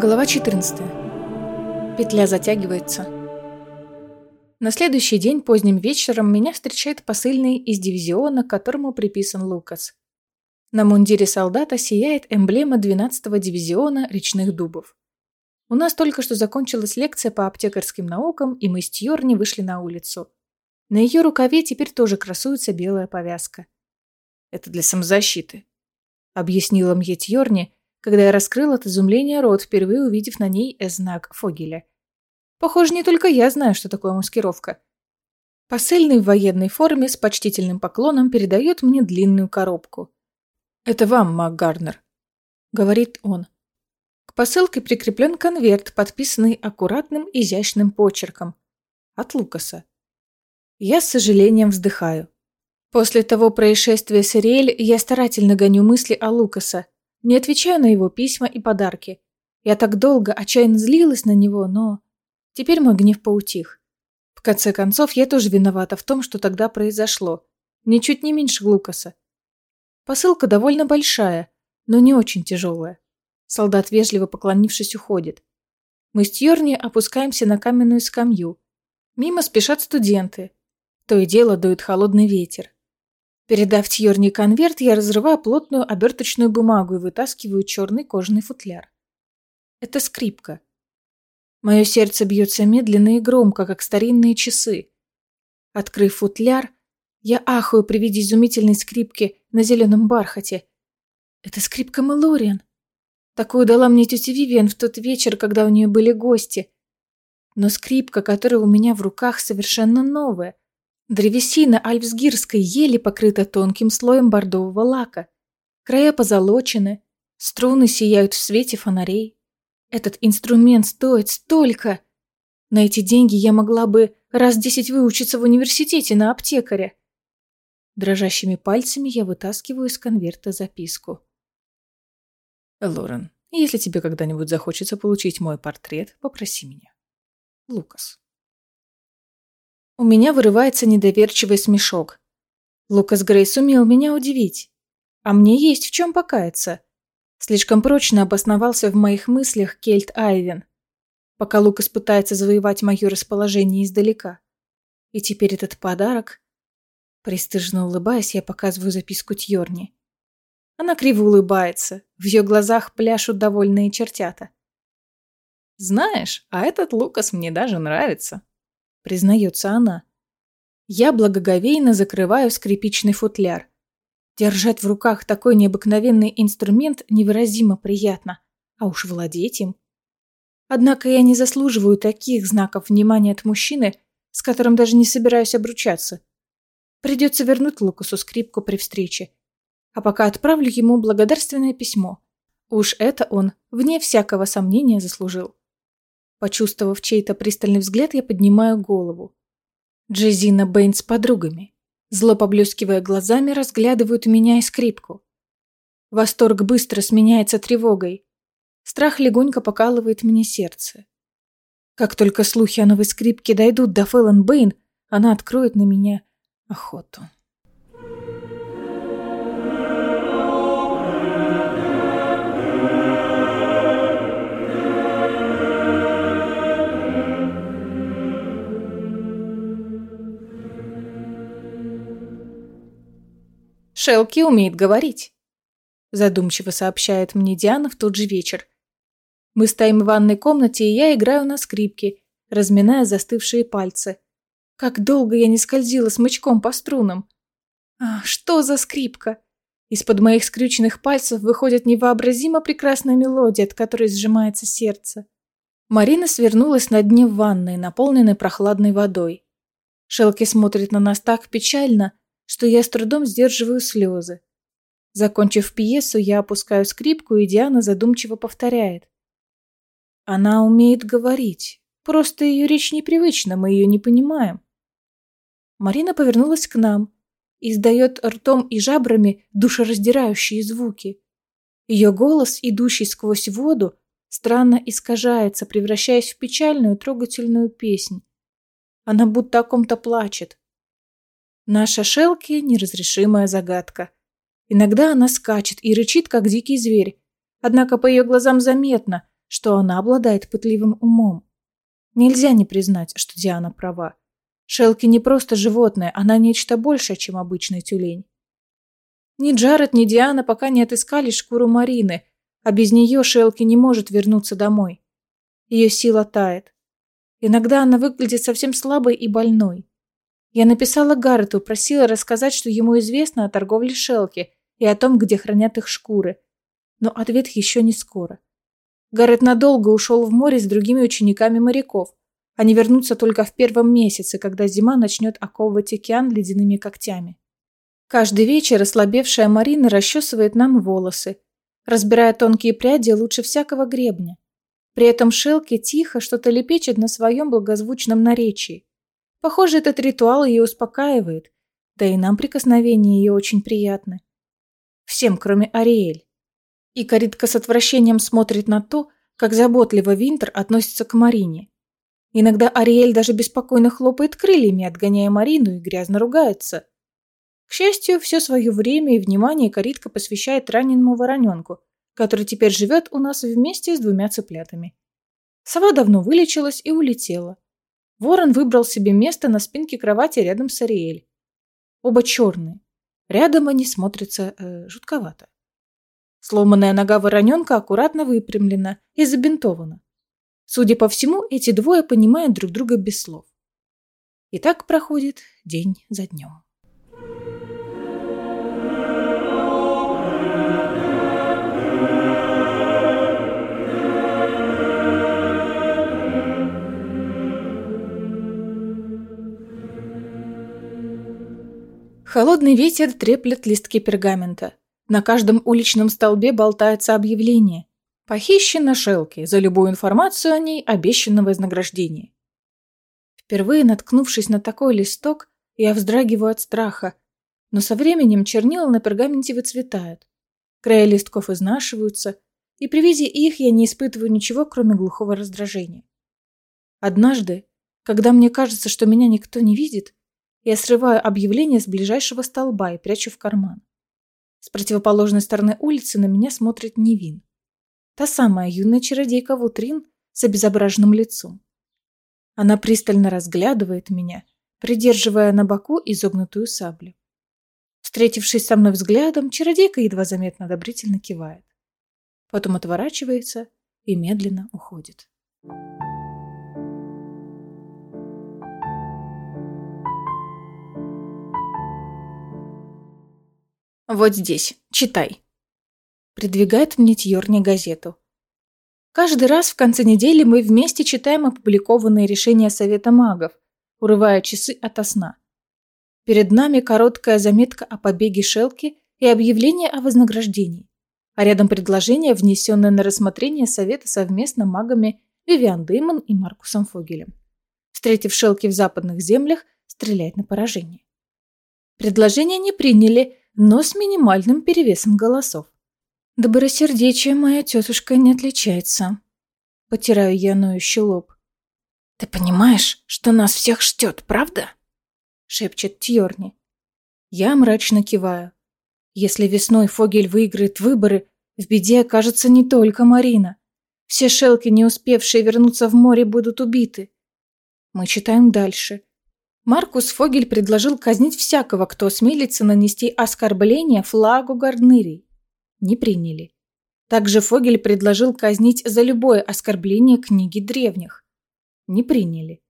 Глава 14. Петля затягивается. На следующий день поздним вечером меня встречает посыльный из дивизиона, которому приписан Лукас. На мундире солдата сияет эмблема 12-го дивизиона речных дубов. У нас только что закончилась лекция по аптекарским наукам, и мы с Тьорни вышли на улицу. На ее рукаве теперь тоже красуется белая повязка. «Это для самозащиты», — объяснила мне Тьорни, когда я раскрыл от изумления рот, впервые увидев на ней знак Фогеля. Похоже, не только я знаю, что такое маскировка. Посыльный в военной форме с почтительным поклоном передает мне длинную коробку. «Это вам, МакГарнер», — говорит он. К посылке прикреплен конверт, подписанный аккуратным, изящным почерком. От Лукаса. Я с сожалением вздыхаю. После того происшествия с Ириэль я старательно гоню мысли о Лукаса, не отвечаю на его письма и подарки. Я так долго отчаянно злилась на него, но... Теперь мой гнев поутих. В конце концов, я тоже виновата в том, что тогда произошло. Ничуть не меньше Лукаса. Посылка довольно большая, но не очень тяжелая. Солдат, вежливо поклонившись, уходит. Мы с Тьорни опускаемся на каменную скамью. Мимо спешат студенты. То и дело дует холодный ветер. Передав Тьорни конверт, я разрываю плотную оберточную бумагу и вытаскиваю черный кожаный футляр. Это скрипка. Мое сердце бьется медленно и громко, как старинные часы. Открыв футляр, я ахаю при виде изумительной скрипки на зеленом бархате. Это скрипка Мэлориан. Такую дала мне тетя Вивиан в тот вечер, когда у нее были гости. Но скрипка, которая у меня в руках, совершенно новая. Древесина альпсгирской ели покрыта тонким слоем бордового лака. Края позолочены, струны сияют в свете фонарей. Этот инструмент стоит столько. На эти деньги я могла бы раз десять выучиться в университете на аптекаря. Дрожащими пальцами я вытаскиваю из конверта записку. Лорен, если тебе когда-нибудь захочется получить мой портрет, попроси меня. Лукас. У меня вырывается недоверчивый смешок. Лукас Грей сумел меня удивить. А мне есть в чем покаяться. Слишком прочно обосновался в моих мыслях Кельт Айвен, пока Лукас пытается завоевать мое расположение издалека. И теперь этот подарок... Престыжно улыбаясь, я показываю записку Тьорни. Она криво улыбается, в ее глазах пляшут довольные чертята. «Знаешь, а этот Лукас мне даже нравится», признается она. Я благоговейно закрываю скрипичный футляр. Держать в руках такой необыкновенный инструмент невыразимо приятно, а уж владеть им. Однако я не заслуживаю таких знаков внимания от мужчины, с которым даже не собираюсь обручаться. Придется вернуть Лукасу скрипку при встрече. А пока отправлю ему благодарственное письмо. Уж это он, вне всякого сомнения, заслужил. Почувствовав чей-то пристальный взгляд, я поднимаю голову. Джезина Бэйн с подругами. Зло поблескивая глазами, разглядывают меня и скрипку. Восторг быстро сменяется тревогой. Страх легонько покалывает мне сердце. Как только слухи о новой скрипке дойдут до Фэллон Бэйн, она откроет на меня охоту. Шелки умеет говорить», – задумчиво сообщает мне Диана в тот же вечер. Мы стоим в ванной комнате, и я играю на скрипке, разминая застывшие пальцы. Как долго я не скользила смычком по струнам. А, что за скрипка? Из-под моих скрюченных пальцев выходит невообразимо прекрасная мелодия, от которой сжимается сердце. Марина свернулась на дне ванной, наполненной прохладной водой. Шелки смотрит на нас так печально, что я с трудом сдерживаю слезы. Закончив пьесу, я опускаю скрипку, и Диана задумчиво повторяет. Она умеет говорить. Просто ее речь непривычна, мы ее не понимаем. Марина повернулась к нам и издает ртом и жабрами душераздирающие звуки. Ее голос, идущий сквозь воду, странно искажается, превращаясь в печальную трогательную песнь. Она будто о ком-то плачет. Наша Шелки – неразрешимая загадка. Иногда она скачет и рычит, как дикий зверь. Однако по ее глазам заметно, что она обладает пытливым умом. Нельзя не признать, что Диана права. Шелки не просто животное, она нечто большее, чем обычный тюлень. Ни Джаред, ни Диана пока не отыскали шкуру Марины, а без нее Шелки не может вернуться домой. Ее сила тает. Иногда она выглядит совсем слабой и больной. Я написала Гаррету, просила рассказать, что ему известно о торговле Шелки и о том, где хранят их шкуры. Но ответ еще не скоро. Гаррет надолго ушел в море с другими учениками моряков. Они вернутся только в первом месяце, когда зима начнет оковывать океан ледяными когтями. Каждый вечер ослабевшая Марина расчесывает нам волосы, разбирая тонкие пряди лучше всякого гребня. При этом Шелки тихо что-то лепечет на своем благозвучном наречии. Похоже, этот ритуал ее успокаивает, да и нам прикосновения ее очень приятны. Всем, кроме Ариэль. И Каритка с отвращением смотрит на то, как заботливо Винтер относится к Марине. Иногда Ариэль даже беспокойно хлопает крыльями, отгоняя Марину, и грязно ругается. К счастью, все свое время и внимание Каритка посвящает раненому вороненку, который теперь живет у нас вместе с двумя цыплятами. Сова давно вылечилась и улетела. Ворон выбрал себе место на спинке кровати рядом с Ариэль. Оба черные. Рядом они смотрятся э, жутковато. Сломанная нога вороненка аккуратно выпрямлена и забинтована. Судя по всему, эти двое понимают друг друга без слов. И так проходит день за днем. Холодный ветер треплет листки пергамента. На каждом уличном столбе болтается объявление. Похищена Шелки, за любую информацию о ней обещано вознаграждение. Впервые наткнувшись на такой листок, я вздрагиваю от страха, но со временем чернила на пергаменте выцветают. Края листков изнашиваются, и при виде их я не испытываю ничего, кроме глухого раздражения. Однажды, когда мне кажется, что меня никто не видит, я срываю объявление с ближайшего столба и прячу в карман. С противоположной стороны улицы на меня смотрит Невин. Та самая юная чародейка Вутрин с обезображенным лицом. Она пристально разглядывает меня, придерживая на боку изогнутую саблю. Встретившись со мной взглядом, чародейка едва заметно одобрительно кивает. Потом отворачивается и медленно уходит. Thank you. Вот здесь. Читай. Придвигает мне Тьорни газету. Каждый раз в конце недели мы вместе читаем опубликованные решения Совета магов, урывая часы ото сна. Перед нами короткая заметка о побеге Шелки и объявление о вознаграждении, а рядом предложение, внесенное на рассмотрение Совета совместно магами Вивиан Деймон и Маркусом Фогелем. Встретив Шелки в западных землях, стрелять на поражение. Предложение не приняли, но с минимальным перевесом голосов. Добросердечие моя тетушка не отличается. Потираю я ноющий лоб. «Ты понимаешь, что нас всех ждет, правда?» Шепчет Тьорни. Я мрачно киваю. Если весной Фогель выиграет выборы, в беде окажется не только Марина. Все шелки, не успевшие вернуться в море, будут убиты. Мы читаем дальше. Маркус Фогель предложил казнить всякого, кто осмелится нанести оскорбление флагу Гарднырий. Не приняли. Также Фогель предложил казнить за любое оскорбление книги древних. Не приняли.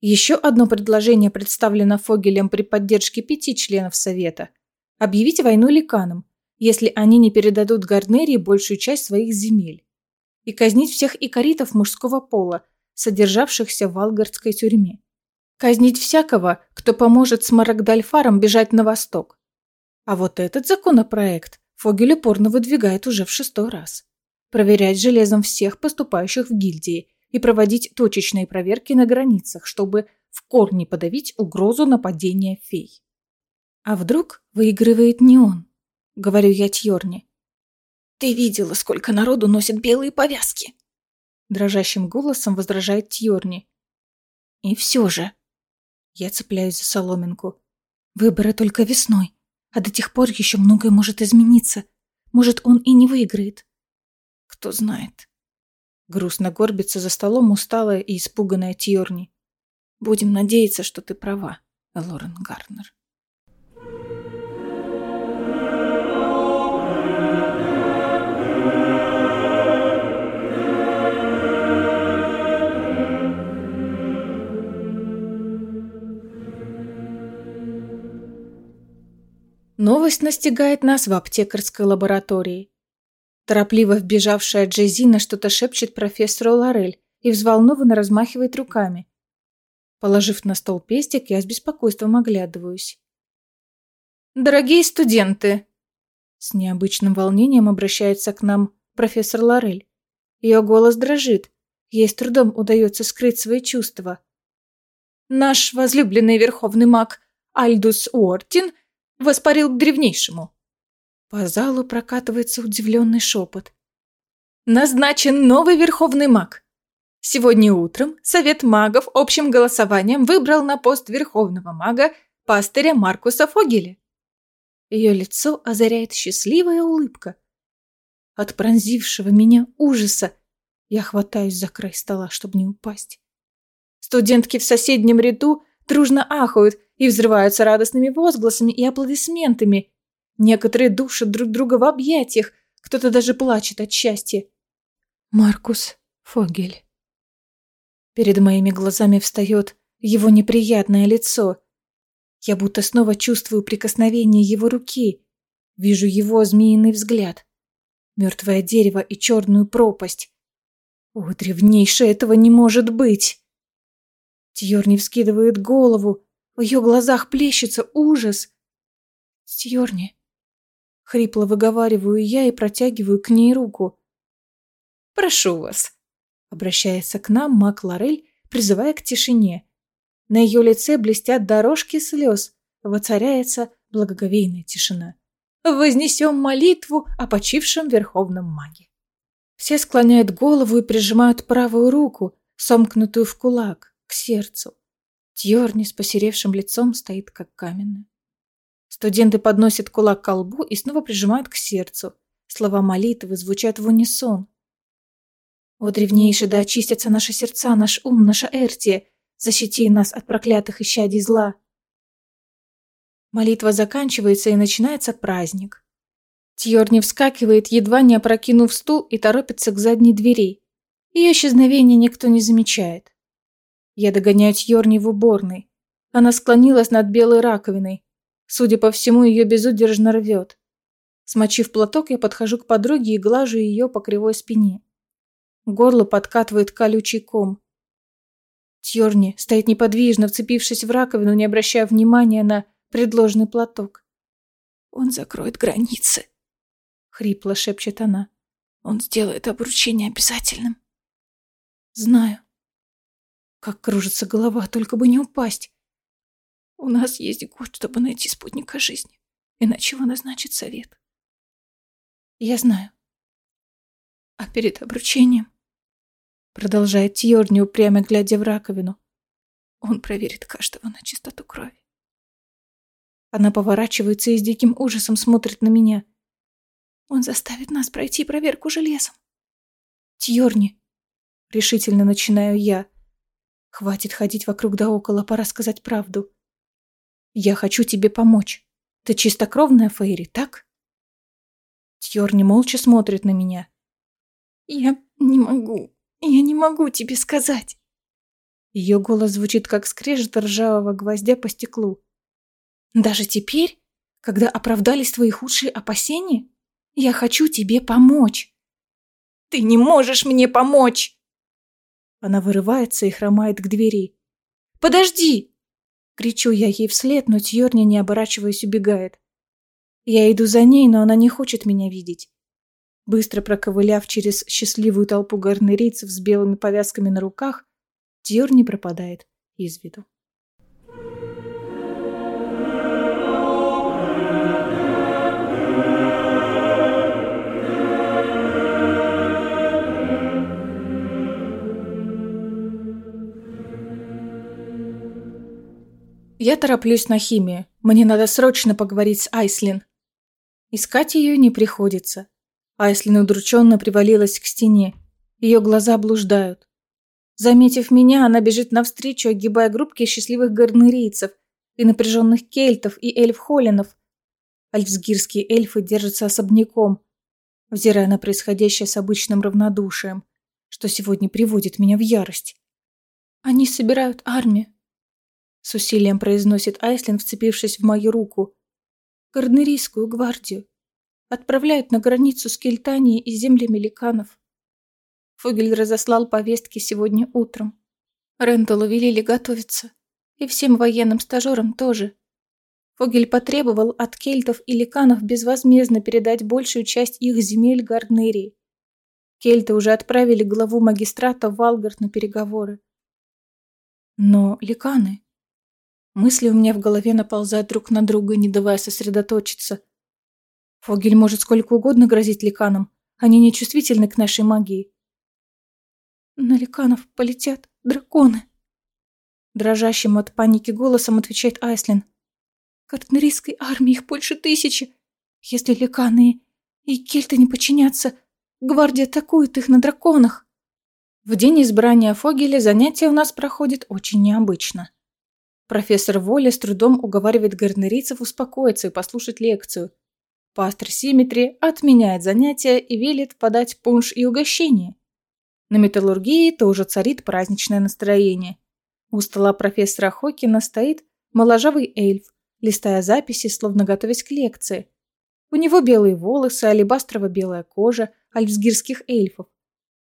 Еще одно предложение представлено Фогелем при поддержке пяти членов Совета. Объявить войну ликанам, если они не передадут Гарднерии большую часть своих земель. И казнить всех икоритов мужского пола, содержавшихся в Алгардской тюрьме. Казнить всякого, кто поможет Смарагдальфарам бежать на восток. А вот этот законопроект Фогель упорно выдвигает уже в шестой раз. Проверять железом всех поступающих в гильдии и проводить точечные проверки на границах, чтобы в корне подавить угрозу нападения фей. А вдруг выигрывает не он? Говорю я Тьорне. Ты видела, сколько народу носит белые повязки? Дрожащим голосом возражает Тьорни. И все же, я цепляюсь за соломинку. Выборы только весной, а до тех пор еще многое может измениться. Может, он и не выиграет. Кто знает. Грустно горбится за столом усталая и испуганная Тьорни. Будем надеяться, что ты права, Лорен Гарнер. Новость настигает нас в аптекарской лаборатории. Торопливо вбежавшая Джезина что-то шепчет профессору Лорель и взволнованно размахивает руками. Положив на стол пестик, я с беспокойством оглядываюсь. «Дорогие студенты!» С необычным волнением обращается к нам профессор Лорель. Ее голос дрожит. Ей с трудом удается скрыть свои чувства. «Наш возлюбленный верховный маг Альдус Уортин воспарил к древнейшему. По залу прокатывается удивленный шепот. Назначен новый верховный маг. Сегодня утром Совет магов общим голосованием выбрал на пост верховного мага пастыря Маркуса Фогеля. Ее лицо озаряет счастливая улыбка. От пронзившего меня ужаса я хватаюсь за край стола, чтобы не упасть. Студентки в соседнем ряду дружно ахают и взрываются радостными возгласами и аплодисментами. Некоторые душат друг друга в объятиях, кто-то даже плачет от счастья. Маркус Фогель. Перед моими глазами встает его неприятное лицо. Я будто снова чувствую прикосновение его руки, вижу его змеиный взгляд, мертвое дерево и черную пропасть. О, древнейшее, этого не может быть! Тьорни вскидывает голову, в ее глазах плещется ужас. «Стьорни!» Хрипло выговариваю я и протягиваю к ней руку. «Прошу вас!» Обращается к нам Мак Лорель, призывая к тишине. На ее лице блестят дорожки слез. Воцаряется благоговейная тишина. Вознесем молитву о почившем верховном маге. Все склоняют голову и прижимают правую руку, сомкнутую в кулак, к сердцу. Тьорни с посеревшим лицом стоит как каменная. Студенты подносят кулак к колбу и снова прижимают к сердцу. Слова молитвы звучат в унисон. «О, древнейший, да очистятся наши сердца, наш ум, наша эртия! Защити нас от проклятых исчадий зла!» Молитва заканчивается и начинается праздник. Тьорни вскакивает, едва не опрокинув стул, и торопится к задней двери. Ее исчезновение никто не замечает. Я догоняю Тьорни в уборной. Она склонилась над белой раковиной. Судя по всему, ее безудержно рвет. Смочив платок, я подхожу к подруге и глажу ее по кривой спине. Горло подкатывает колючий ком. Тьорни стоит неподвижно, вцепившись в раковину, не обращая внимания на предложенный платок. «Он закроет границы», — хрипло шепчет она. «Он сделает обручение обязательным». «Знаю», как кружится голова, только бы не упасть. У нас есть год, чтобы найти спутника жизни. Иначе его назначит совет. Я знаю. А перед обручением, продолжает Тьорни, упрямо глядя в раковину, он проверит каждого на чистоту крови. Она поворачивается и с диким ужасом смотрит на меня. Он заставит нас пройти проверку железом. Тьорни, решительно начинаю я, Хватит ходить вокруг да около, пора сказать правду. Я хочу тебе помочь. Ты чистокровная Фейри, так? Тьорни молча смотрит на меня. Я не могу. Я не могу тебе сказать. Ее голос звучит, как скрежет ржавого гвоздя по стеклу. Даже теперь, когда оправдались твои худшие опасения, я хочу тебе помочь. Ты не можешь мне помочь! Она вырывается и хромает к двери. «Подожди!» Кричу я ей вслед, но Тьорня, не оборачиваясь, убегает. Я иду за ней, но она не хочет меня видеть. Быстро проковыляв через счастливую толпу гарнерийцев с белыми повязками на руках, Тьорни пропадает из виду. Я тороплюсь на химию. Мне надо срочно поговорить с Айслин. Искать ее не приходится. Айслин удрученно привалилась к стене. Ее глаза блуждают. Заметив меня, она бежит навстречу, огибая группки счастливых гарнерийцев и напряженных кельтов и эльф-холлинов. Альфсгирские эльфы держатся особняком, взирая на происходящее с обычным равнодушием, что сегодня приводит меня в ярость. «Они собирают армию», — с усилием произносит Айслин, вцепившись в мою руку. «Гарднерийскую гвардию. Отправляют на границу с Кельтанией и землями ликанов». Фогель разослал повестки сегодня утром. Ренталу велели готовиться. И всем военным стажерам тоже. Фогель потребовал от кельтов и ликанов безвозмездно передать большую часть их земель Гарнерии. Кельты уже отправили главу магистрата в на переговоры. Но ликаны... Мысли у меня в голове наползают друг на друга, не давая сосредоточиться. Фогель может сколько угодно грозить ликанам. Они не чувствительны к нашей магии. На ликанов полетят драконы. Дрожащим от паники голосом отвечает Айслин. Картнерийской армии их больше тысячи. Если ликаны и кельты не подчинятся, гвардия атакует их на драконах. В день избрания Фогеля занятие у нас проходит очень необычно. Профессор Воля с трудом уговаривает гарнерийцев успокоиться и послушать лекцию. Пастор Симметри отменяет занятия и велит подать пунш и угощение. На металлургии тоже царит праздничное настроение. У стола профессора Хокина стоит моложавый эльф, листая записи, словно готовясь к лекции. У него белые волосы, алебастрово-белая кожа альфсгирских эльфов.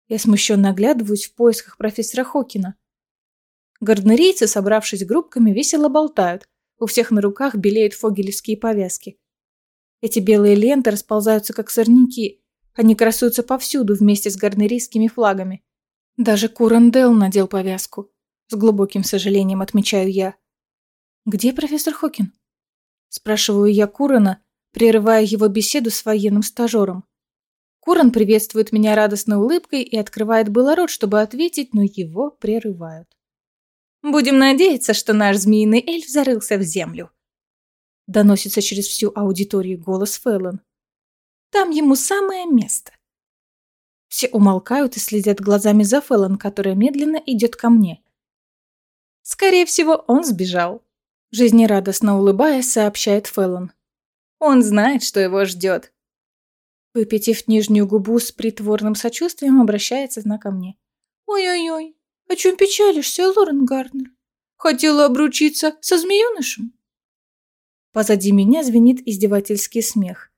Я смущенно оглядываюсь в поисках профессора Хокина. Гарднерийцы, собравшись группками, весело болтают. У всех на руках белеют фогелевские повязки. Эти белые ленты расползаются, как сорняки. Они красуются повсюду вместе с гарднерийскими флагами. Даже Курандел надел повязку. С глубоким сожалением отмечаю я. «Где профессор Хокин?» Спрашиваю я Курана, прерывая его беседу с военным стажером. Куран приветствует меня радостной улыбкой и открывает было рот, чтобы ответить, но его прерывают. «Будем надеяться, что наш змеиный эльф зарылся в землю», доносится через всю аудиторию голос Фэллон. «Там ему самое место». Все умолкают и следят глазами за Фэллон, которая медленно идет ко мне. Скорее всего, он сбежал. Жизнерадостно улыбаясь, сообщает Фэллон. Он знает, что его ждет. Выпитив нижнюю губу с притворным сочувствием, обращается она ко мне. «Ой-ой-ой, о чем печалишься, Лорен Гарднер? Хотела обручиться со змеенышем?» Позади меня звенит издевательский смех.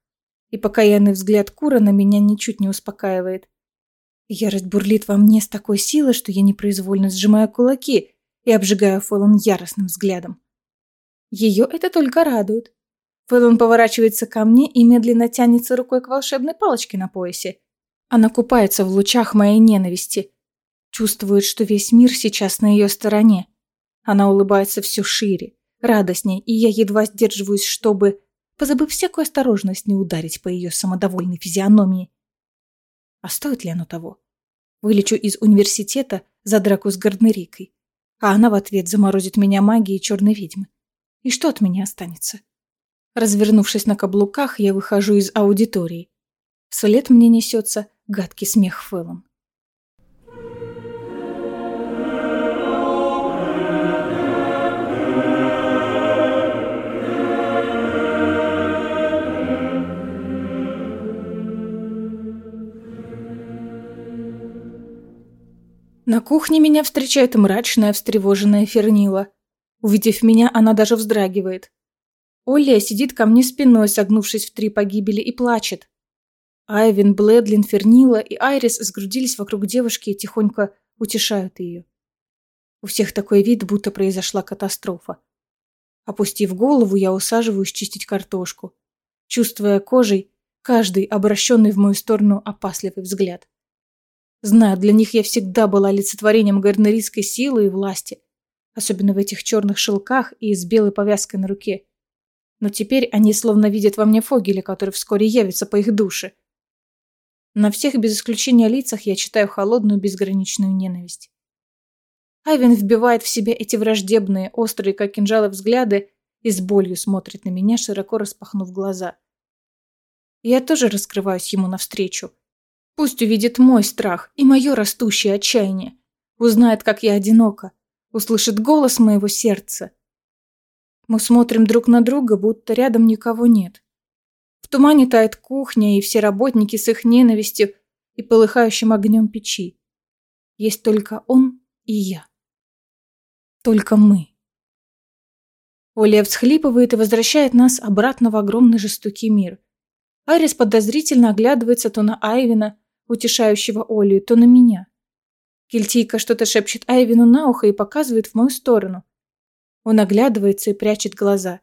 И покаянный взгляд Кура на меня ничуть не успокаивает. Ярость бурлит во мне с такой силой, что я непроизвольно сжимаю кулаки и обжигаю Фэллон яростным взглядом. Ее это только радует. Фэллон поворачивается ко мне и медленно тянется рукой к волшебной палочке на поясе. Она купается в лучах моей ненависти. Чувствует, что весь мир сейчас на ее стороне. Она улыбается все шире, радостней, и я едва сдерживаюсь, чтобы, позабыв всякую осторожность, не ударить по ее самодовольной физиономии. А стоит ли оно того? Вылечу из университета за драку с Гарднерикой, а она в ответ заморозит меня магией черной ведьмы. И что от меня останется? Развернувшись на каблуках, я выхожу из аудитории. Вслед мне несется гадкий смех Фэллон. На кухне меня встречает мрачная, встревоженная Фернила. Увидев меня, она даже вздрагивает. Оля сидит ко мне спиной, согнувшись в три погибели, и плачет. Айвин, Бледлин, Фернила и Айрис сгрудились вокруг девушки и тихонько утешают ее. У всех такой вид, будто произошла катастрофа. Опустив голову, я усаживаюсь чистить картошку, чувствуя кожей каждый обращенный в мою сторону опасливый взгляд. Знаю, для них я всегда была олицетворением гарнерийской силы и власти, особенно в этих черных шелках и с белой повязкой на руке. Но теперь они словно видят во мне Фогеля, который вскоре явится по их душе. На всех без исключения лицах я читаю холодную безграничную ненависть. Айвен вбивает в себя эти враждебные, острые, как кинжалы, взгляды и с болью смотрит на меня, широко распахнув глаза. Я тоже раскрываюсь ему навстречу. Пусть увидит мой страх и мое растущее отчаяние. Узнает, как я одинока. Услышит голос моего сердца. Мы смотрим друг на друга, будто рядом никого нет. В тумане тает кухня и все работники с их ненавистью и полыхающим огнем печи. Есть только он и я. Только мы. Оля всхлипывает и возвращает нас обратно в огромный жестокий мир. Айрис подозрительно оглядывается то на Айвина, утешающего Олю, то на меня. Кельтийка что-то шепчет Айвину на ухо и показывает в мою сторону. Он оглядывается и прячет глаза.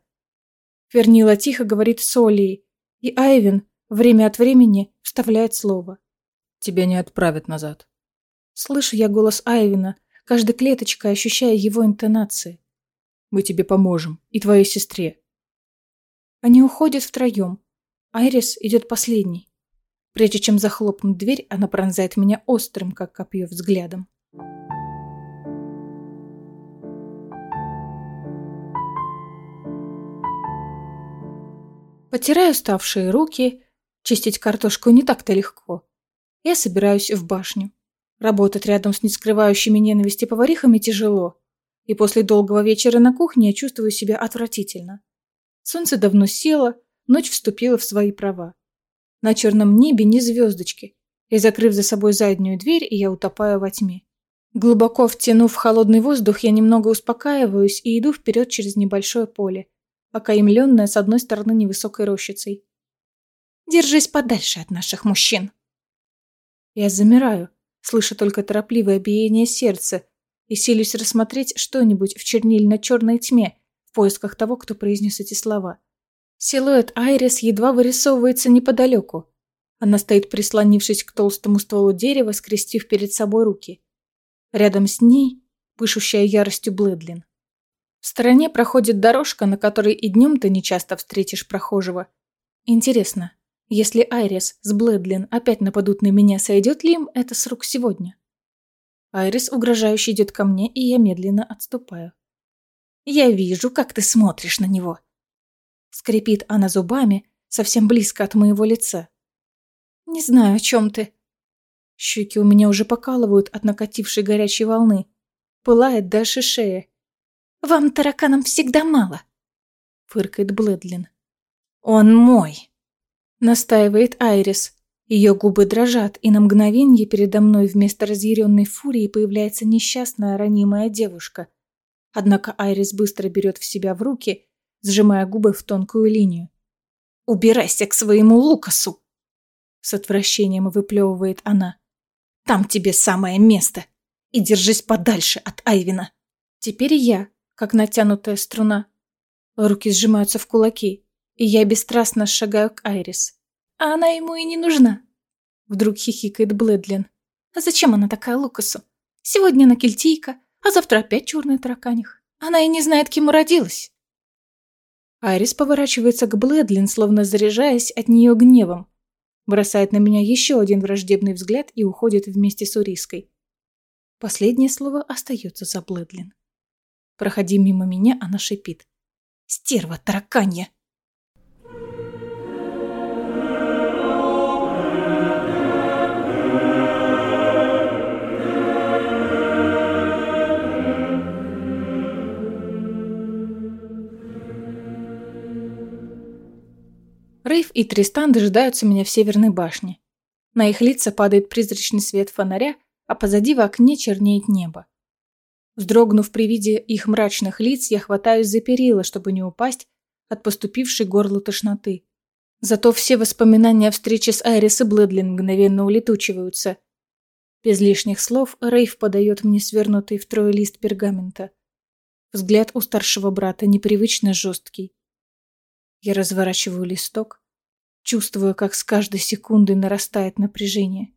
Вернила тихо говорит с Олей, и Айвин время от времени вставляет слово. «Тебя не отправят назад». Слышу я голос Айвина, каждой клеточкой ощущая его интонации. «Мы тебе поможем, и твоей сестре». Они уходят втроем. Айрис идет последней. Прежде чем захлопнуть дверь, она пронзает меня острым, как копье, взглядом. Потираю уставшие руки. Чистить картошку не так-то легко. Я собираюсь в башню. Работать рядом с нескрывающими ненависти поварихами тяжело. И после долгого вечера на кухне я чувствую себя отвратительно. Солнце давно село, ночь вступила в свои права. На черном небе ни звездочки. И закрыв за собой заднюю дверь, я утопаю во тьме. Глубоко втянув холодный воздух, я немного успокаиваюсь и иду вперед через небольшое поле, окаймленное с одной стороны невысокой рощицей. «Держись подальше от наших мужчин!» Я замираю, слыша только торопливое биение сердца и силюсь рассмотреть что-нибудь в чернильно-черной тьме в поисках того, кто произнес эти слова. Силуэт Айрис едва вырисовывается неподалеку. Она стоит, прислонившись к толстому стволу дерева, скрестив перед собой руки. Рядом с ней пышущая яростью Блэдлин. В стороне проходит дорожка, на которой и днем ты нечасто встретишь прохожего. Интересно, если Айрис с Блэдлин опять нападут на меня, сойдет ли им это с рук сегодня? Айрис угрожающе идет ко мне, и я медленно отступаю. «Я вижу, как ты смотришь на него», Скрипит она зубами, совсем близко от моего лица. «Не знаю, о чем ты». Щеки у меня уже покалывают от накатившей горячей волны. Пылает дальше шея. «Вам, тараканам, всегда мало», — фыркает Блэдлин. «Он мой», — настаивает Айрис. Ее губы дрожат, и на мгновенье передо мной вместо разъяренной фурии появляется несчастная ранимая девушка. Однако Айрис быстро берет в себя в руки сжимая губы в тонкую линию. «Убирайся к своему Лукасу!» С отвращением выплевывает она. «Там тебе самое место! И держись подальше от Айвина!» Теперь я, как натянутая струна. Руки сжимаются в кулаки, и я бесстрастно шагаю к Айрис. А она ему и не нужна. Вдруг хихикает Блэдлин. А зачем она такая Лукасу? Сегодня она кельтийка, а завтра опять черная тараканих. Она и не знает, кем уродилась. Айрис поворачивается к Блэдлин, словно заряжаясь от нее гневом. Бросает на меня еще один враждебный взгляд и уходит вместе с Уриской. Последнее слово остается за Блэдлин. Проходи мимо меня, она шипит. «Стерва тараканья!» И Тристан дожидаются меня в северной башне. На их лица падает призрачный свет фонаря, а позади в окне чернеет небо. Вздрогнув при виде их мрачных лиц, я хватаюсь за перила, чтобы не упасть от поступившей горлу тошноты. Зато все воспоминания о встрече с Айрис и Блэдлин мгновенно улетучиваются. Без лишних слов Рейв подает мне свернутый втрое лист пергамента. Взгляд у старшего брата непривычно жесткий. Я разворачиваю листок, чувствуя, как с каждой секундой нарастает напряжение.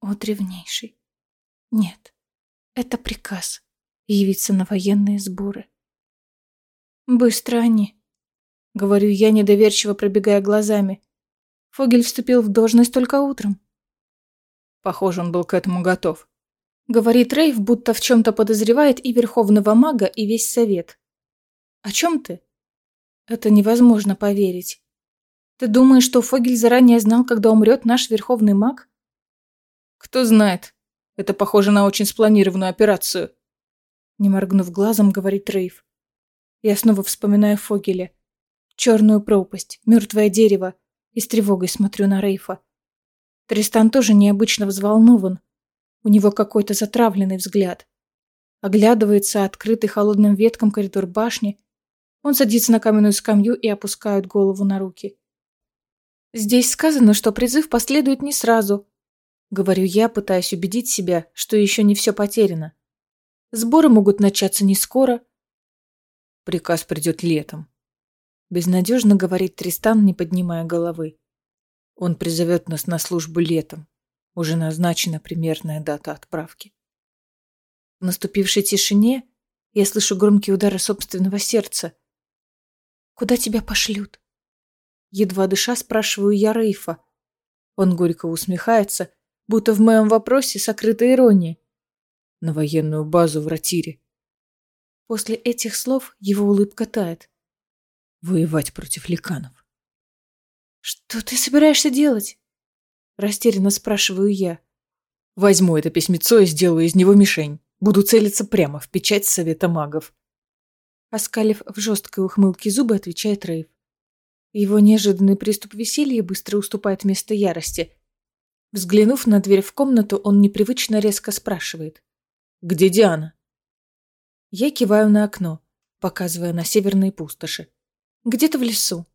О, древнейший! Нет, это приказ явиться на военные сборы. Быстро они, говорю я, недоверчиво пробегая глазами. Фогель вступил в должность только утром. Похоже, он был к этому готов. Говорит Рейв, будто в чем-то подозревает и Верховного Мага, и весь Совет. О чем ты? Это невозможно поверить. Ты думаешь, что Фогель заранее знал, когда умрет наш верховный маг? Кто знает. Это похоже на очень спланированную операцию. Не моргнув глазом, говорит Рейв. Я снова вспоминаю Фогеля. Черную пропасть, мертвое дерево. И с тревогой смотрю на Рейфа. Тристан тоже необычно взволнован. У него какой-то затравленный взгляд. Оглядывается открытый холодным ветком коридор башни. Он садится на каменную скамью и опускает голову на руки. «Здесь сказано, что призыв последует не сразу», — говорю я, пытаясь убедить себя, что еще не все потеряно. «Сборы могут начаться не скоро». «Приказ придет летом», — безнадежно говорит Тристан, не поднимая головы. Он призовет нас на службу летом. Уже назначена примерная дата отправки. В наступившей тишине я слышу громкие удары собственного сердца. «Куда тебя пошлют?» Едва дыша, спрашиваю я Рейфа. Он горько усмехается, будто в моем вопросе сокрыта ирония. На военную базу в Ротире. После этих слов его улыбка тает. Воевать против ликанов. «Что ты собираешься делать?» Растерянно спрашиваю я. «Возьму это письмецо и сделаю из него мишень. Буду целиться прямо в печать Совета магов». Оскалив в жесткой ухмылке зубы, отвечает Рейв. Его неожиданный приступ веселья быстро уступает место ярости. Взглянув на дверь в комнату, он непривычно резко спрашивает. «Где Диана?» Я киваю на окно, показывая на северные пустоши. «Где-то в лесу».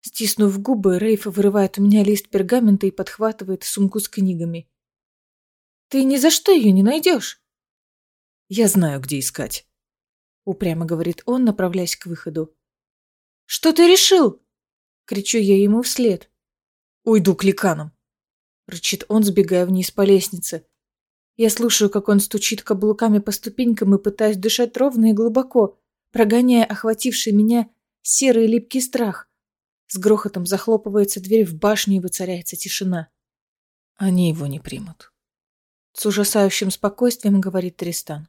Стиснув губы, Рейф вырывает у меня лист пергамента и подхватывает сумку с книгами. «Ты ни за что ее не найдешь!» «Я знаю, где искать», — упрямо говорит он, направляясь к выходу. «Что ты решил?» — кричу я ему вслед. «Уйду к ликанам», — рычит он, сбегая вниз по лестнице. Я слушаю, как он стучит каблуками по ступенькам и пытаюсь дышать ровно и глубоко, прогоняя охвативший меня серый липкий страх — с грохотом захлопывается дверь в башню и воцаряется тишина. Они его не примут. С ужасающим спокойствием говорит Тристан.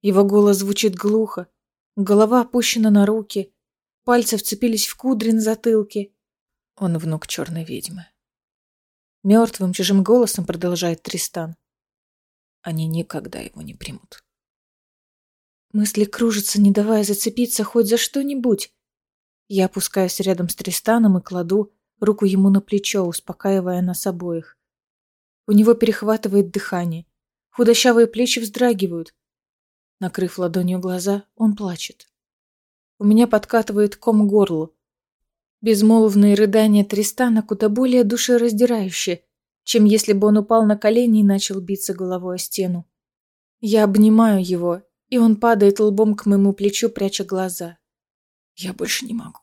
Его голос звучит глухо, голова опущена на руки, пальцы вцепились в кудри на затылке. Он внук черной ведьмы. Мертвым чужим голосом продолжает Тристан. Они никогда его не примут. Мысли кружатся, не давая зацепиться хоть за что-нибудь. Я опускаюсь рядом с Тристаном и кладу руку ему на плечо, успокаивая нас обоих. У него перехватывает дыхание. Худощавые плечи вздрагивают. Накрыв ладонью глаза, он плачет. У меня подкатывает ком горлу. Безмолвные рыдания Тристана куда более душераздирающие, чем если бы он упал на колени и начал биться головой о стену. Я обнимаю его, и он падает лбом к моему плечу, пряча глаза. Я больше не могу.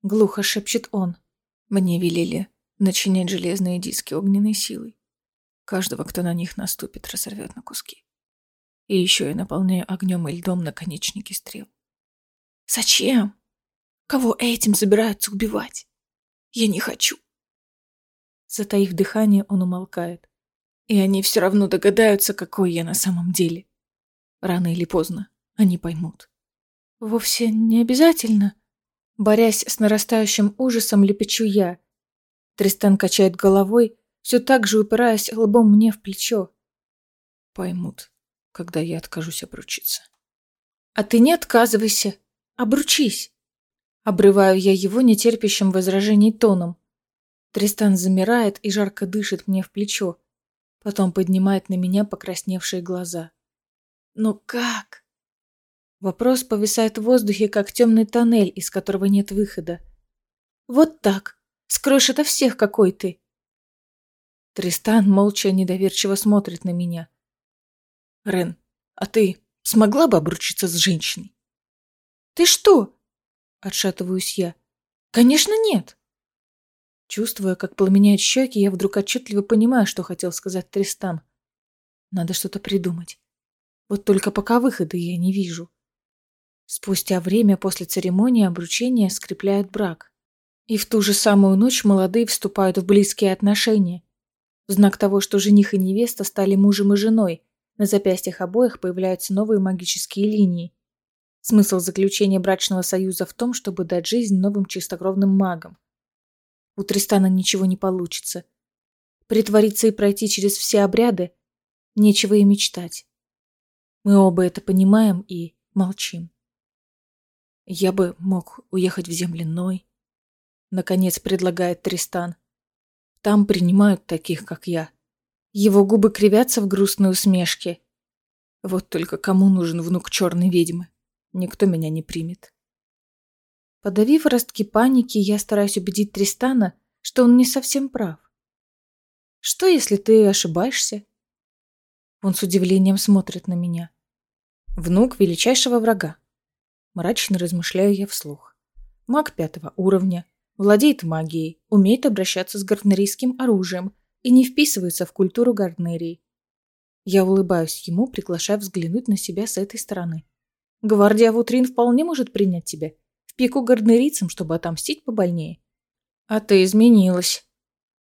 Глухо шепчет он. Мне велели начинять железные диски огненной силой. Каждого, кто на них наступит, разорвет на куски. И еще я наполняю огнем и льдом наконечники стрел. Зачем? Кого этим собираются убивать? Я не хочу. Затаив дыхание, он умолкает. И они все равно догадаются, какой я на самом деле. Рано или поздно они поймут. Вовсе не обязательно, Борясь с нарастающим ужасом, лепечу я. Тристан качает головой, все так же упираясь лбом мне в плечо. Поймут, когда я откажусь обручиться. А ты не отказывайся, обручись. Обрываю я его нетерпящим возражений тоном. Тристан замирает и жарко дышит мне в плечо. Потом поднимает на меня покрасневшие глаза. «Ну как?» Вопрос повисает в воздухе, как темный тоннель, из которого нет выхода. «Вот так. Скроешь это всех, какой ты!» Тристан молча недоверчиво смотрит на меня. «Рен, а ты смогла бы обручиться с женщиной?» «Ты что?» — отшатываюсь я. «Конечно нет!» Чувствуя, как пламенеют щеки, я вдруг отчетливо понимаю, что хотел сказать Тристан. Надо что-то придумать. Вот только пока выхода я не вижу. Спустя время после церемонии обручения скрепляют брак. И в ту же самую ночь молодые вступают в близкие отношения. В знак того, что жених и невеста стали мужем и женой, на запястьях обоих появляются новые магические линии. Смысл заключения брачного союза в том, чтобы дать жизнь новым чистокровным магам. У Тристана ничего не получится. притвориться и пройти через все обряды, нечего и мечтать. Мы оба это понимаем и молчим. Я бы мог уехать в земляной, наконец предлагает Тристан. Там принимают таких, как я. Его губы кривятся в грустной усмешке. Вот только кому нужен внук черной ведьмы? Никто меня не примет. Подавив ростки паники, я стараюсь убедить Тристана, что он не совсем прав. Что, если ты ошибаешься? Он с удивлением смотрит на меня. Внук величайшего врага. Мрачно размышляю я вслух. Маг пятого уровня, владеет магией, умеет обращаться с гарднерийским оружием и не вписывается в культуру гарднерии. Я улыбаюсь ему, приглашая взглянуть на себя с этой стороны. Гвардия Вутрин вполне может принять тебя. В пику гарднерийцам, чтобы отомстить побольнее. А ты изменилась,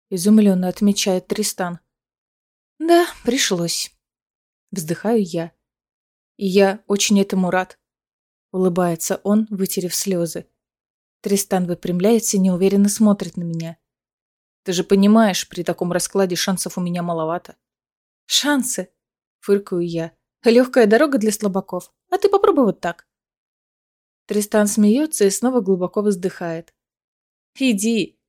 изумленно отмечает Тристан. Да, пришлось. Вздыхаю я. И я очень этому рад. Улыбается он, вытерев слезы. Тристан выпрямляется и неуверенно смотрит на меня. Ты же понимаешь, при таком раскладе шансов у меня маловато. Шансы, фыркаю я. Легкая дорога для слабаков. А ты попробуй вот так. Тристан смеется и снова глубоко вздыхает. Иди.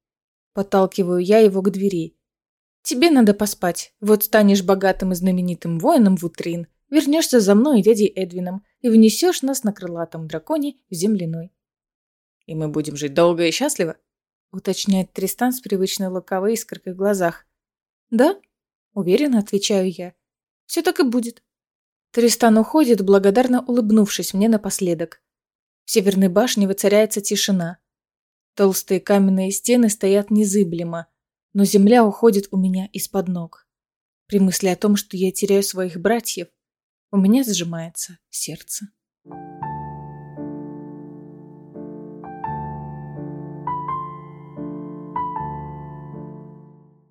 Подталкиваю я его к двери. Тебе надо поспать. Вот станешь богатым и знаменитым воином в утрин, вернешься за мной и дядей Эдвином и внесешь нас на крылатом драконе в земляной. И мы будем жить долго и счастливо? Уточняет Тристан с привычной луковой искоркой в глазах. Да, уверенно отвечаю я. Все так и будет. Тристан уходит, благодарно улыбнувшись мне напоследок. В северной башне воцаряется тишина. Толстые каменные стены стоят незыблемо, но земля уходит у меня из-под ног. При мысли о том, что я теряю своих братьев, у меня сжимается сердце.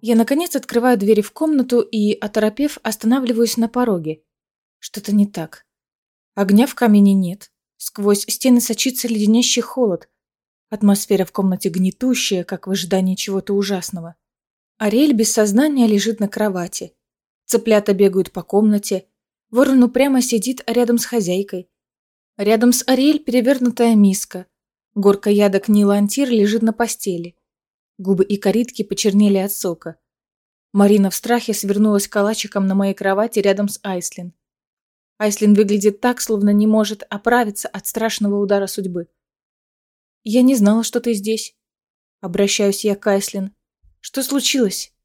Я, наконец, открываю двери в комнату и, оторопев, останавливаюсь на пороге. Что-то не так. Огня в камине нет. Сквозь стены сочится леденящий холод. Атмосфера в комнате гнетущая, как в ожидании чего-то ужасного. Ариэль без сознания лежит на кровати. Цыплята бегают по комнате. Ворон упрямо сидит рядом с хозяйкой. Рядом с Ариэль перевернутая миска. Горка ядок Нила Антир лежит на постели. Губы и коритки почернели от сока. Марина в страхе свернулась калачиком на моей кровати рядом с Айслин. Айслин выглядит так, словно не может оправиться от страшного удара судьбы. «Я не знала, что ты здесь». Обращаюсь я к Айслин. «Что случилось?»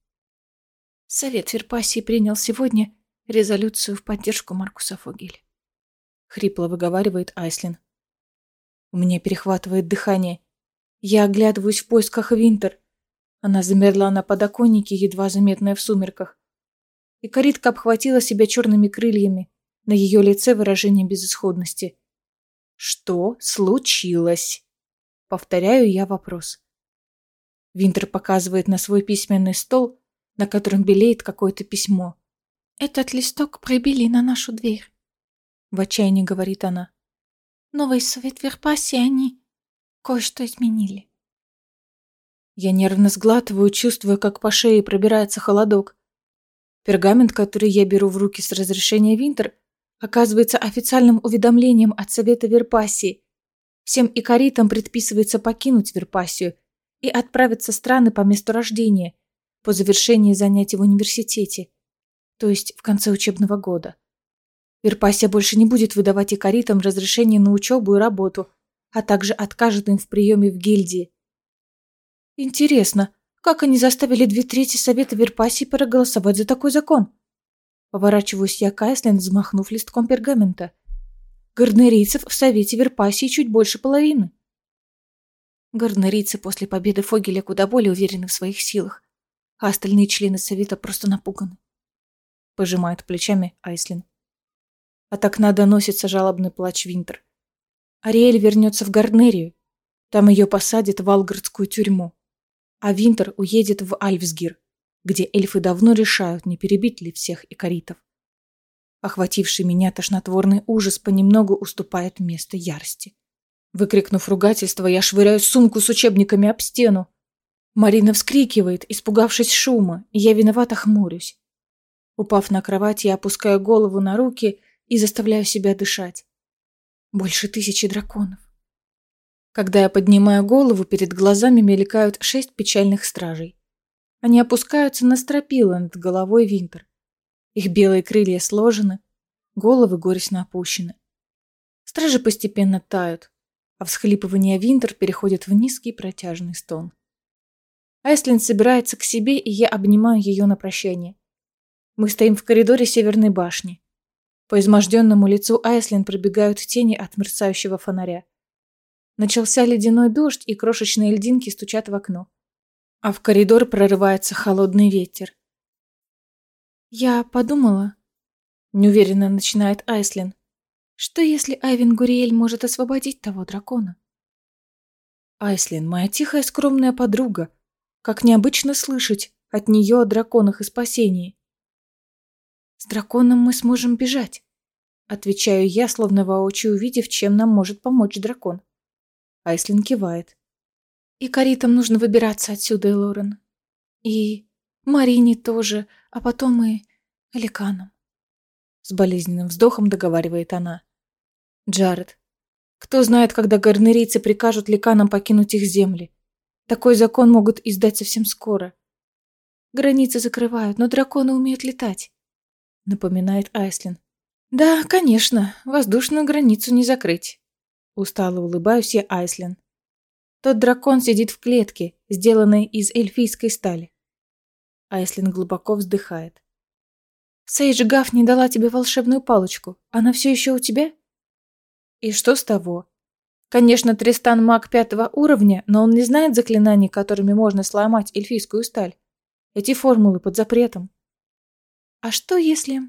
Совет Ферпасии принял сегодня резолюцию в поддержку Маркуса Фогеля. Хрипло выговаривает Айслин. У меня перехватывает дыхание. Я оглядываюсь в поисках Винтер. Она замерла на подоконнике, едва заметная в сумерках. И коритка обхватила себя черными крыльями. На ее лице выражение безысходности. «Что случилось?» Повторяю я вопрос. Винтер показывает на свой письменный стол, на котором белеет какое-то письмо. «Этот листок прибили на нашу дверь», — в отчаянии говорит она. «Новый совет Верпаси они кое-что изменили». Я нервно сглатываю, чувствуя, как по шее пробирается холодок. Пергамент, который я беру в руки с разрешения Винтер, оказывается официальным уведомлением от Совета Верпасии. Всем икоритам предписывается покинуть Верпасию и отправиться в страны по месту рождения по завершении занятий в университете то есть в конце учебного года. Верпасия больше не будет выдавать икоритам разрешение на учебу и работу, а также откажет им в приеме в гильдии. Интересно, как они заставили две трети Совета Верпасии проголосовать за такой закон? Поворачиваюсь я к Айслен, взмахнув листком пергамента. Гарнерийцев в Совете Верпасии чуть больше половины. Гарнерийцы после победы Фогеля куда более уверены в своих силах, а остальные члены Совета просто напуганы пожимает плечами Айслин. От окна доносится жалобный плач Винтер. Ариэль вернется в Гарнерию. Там ее посадят в Алгардскую тюрьму. А Винтер уедет в Альфсгир, где эльфы давно решают, не перебить ли всех икоритов. Охвативший меня тошнотворный ужас понемногу уступает место ярости. Выкрикнув ругательство, я швыряю сумку с учебниками об стену. Марина вскрикивает, испугавшись шума, и я виновато хмурюсь. Упав на кровать, я опускаю голову на руки и заставляю себя дышать. Больше тысячи драконов. Когда я поднимаю голову, перед глазами мелькают шесть печальных стражей. Они опускаются на стропила над головой Винтер. Их белые крылья сложены, головы горестно опущены. Стражи постепенно тают, а всхлипывание Винтер переходит в низкий протяжный стон. Айслин собирается к себе, и я обнимаю ее на прощание. Мы стоим в коридоре Северной башни. По изможденному лицу Айслин пробегают тени от мерцающего фонаря. Начался ледяной дождь, и крошечные льдинки стучат в окно. А в коридор прорывается холодный ветер. «Я подумала...» Неуверенно начинает Айслин. «Что если Айвин Гуриэль может освободить того дракона?» Айслин, моя тихая скромная подруга, как необычно слышать от нее о драконах и спасении. «С драконом мы сможем бежать», — отвечаю я, словно воочию увидев, чем нам может помочь дракон. Айслин кивает. «И Каритам нужно выбираться отсюда, Элорен. И Марине тоже, а потом и Ликанам». С болезненным вздохом договаривает она. Джаред. Кто знает, когда гарнерийцы прикажут Ликанам покинуть их земли. Такой закон могут издать совсем скоро. Границы закрывают, но драконы умеют летать, напоминает Айслин. Да, конечно, воздушную границу не закрыть. Устало улыбаюсь я Айслин. Тот дракон сидит в клетке, сделанной из эльфийской стали. Айслин глубоко вздыхает. Сейдж Гаф не дала тебе волшебную палочку. Она все еще у тебя? И что с того? Конечно, Тристан маг пятого уровня, но он не знает заклинаний, которыми можно сломать эльфийскую сталь. Эти формулы под запретом. А что если...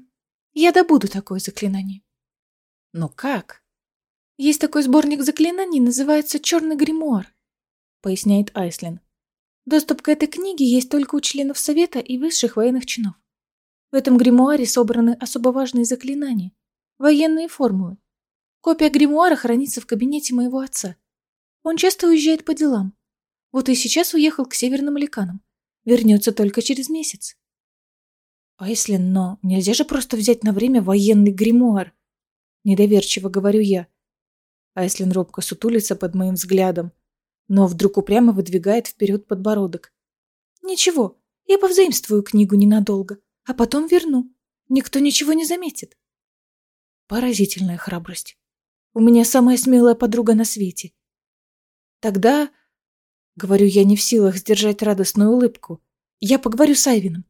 Я добуду такое заклинание? Но как? Есть такой сборник заклинаний, называется «Черный гримуар», поясняет Айслин. Доступ к этой книге есть только у членов Совета и высших военных чинов. В этом гримуаре собраны особо важные заклинания, военные формулы, Копия гримуара хранится в кабинете моего отца. Он часто уезжает по делам. Вот и сейчас уехал к северным ликанам. Вернется только через месяц. А если, но нельзя же просто взять на время военный гримуар? Недоверчиво говорю я. Айслин робко сутулится под моим взглядом, но вдруг упрямо выдвигает вперед подбородок. Ничего, я повзаимствую книгу ненадолго, а потом верну. Никто ничего не заметит. Поразительная храбрость. У меня самая смелая подруга на свете. Тогда, говорю я не в силах сдержать радостную улыбку, я поговорю с Айвином.